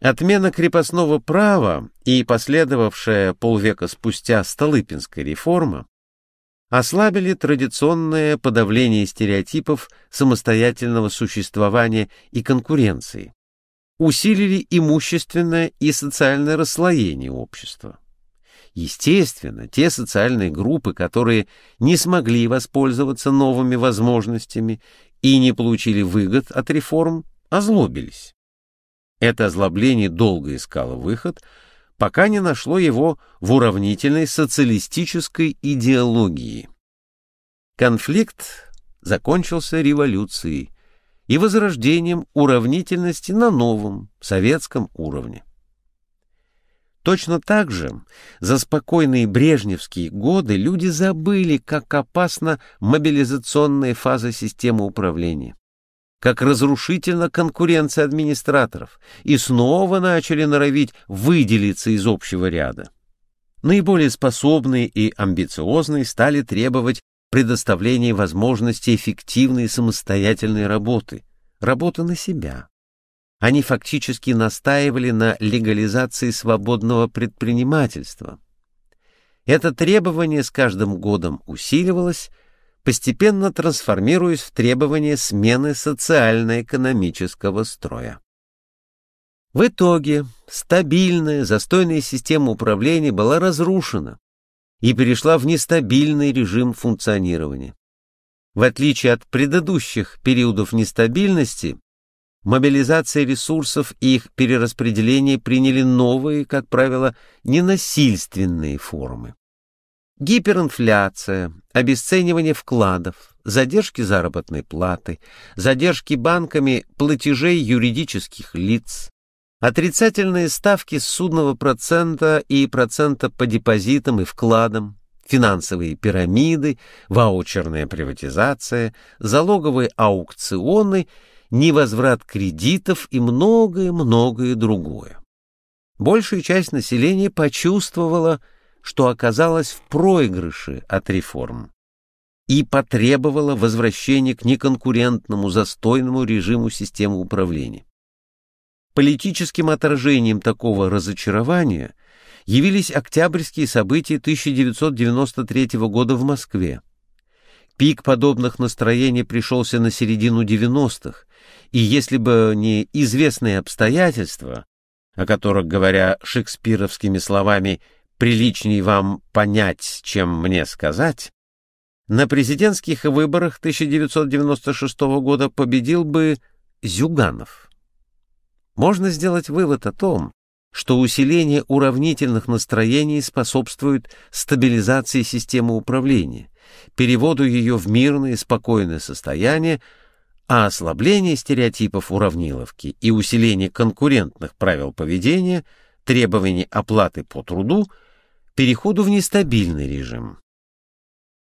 Отмена крепостного права и последовавшая полвека спустя Столыпинская реформа ослабили традиционное подавление стереотипов самостоятельного существования и конкуренции, усилили имущественное и социальное расслоение общества. Естественно, те социальные группы, которые не смогли воспользоваться новыми возможностями и не получили выгод от реформ, озлобились. Это озлобление долго искало выход, пока не нашло его в уравнительной социалистической идеологии. Конфликт закончился революцией и возрождением уравнительности на новом советском уровне. Точно так же за спокойные брежневские годы люди забыли, как опасна мобилизационная фаза системы управления как разрушительна конкуренция администраторов, и снова начали норовить выделиться из общего ряда. Наиболее способные и амбициозные стали требовать предоставления возможности эффективной самостоятельной работы, работы на себя. Они фактически настаивали на легализации свободного предпринимательства. Это требование с каждым годом усиливалось, постепенно трансформируясь в требование смены социально-экономического строя. В итоге стабильная, застойная система управления была разрушена и перешла в нестабильный режим функционирования. В отличие от предыдущих периодов нестабильности, мобилизация ресурсов и их перераспределение приняли новые, как правило, ненасильственные формы. Гиперинфляция, обесценивание вкладов, задержки заработной платы, задержки банками платежей юридических лиц, отрицательные ставки судного процента и процента по депозитам и вкладам, финансовые пирамиды, ваучерная приватизация, залоговые аукционы, невозврат кредитов и многое-многое другое. Большая часть населения почувствовала, что оказалась в проигрыше от реформ и потребовала возвращения к неконкурентному застойному режиму системы управления. Политическим отражением такого разочарования явились октябрьские события 1993 года в Москве. Пик подобных настроений пришелся на середину 90-х, и если бы не известные обстоятельства, о которых, говоря шекспировскими словами, приличней вам понять, чем мне сказать, на президентских выборах 1996 года победил бы Зюганов. Можно сделать вывод о том, что усиление уравнительных настроений способствует стабилизации системы управления, переводу ее в мирное спокойное состояние, а ослабление стереотипов уравниловки и усиление конкурентных правил поведения, требований оплаты по труду – переходу в нестабильный режим.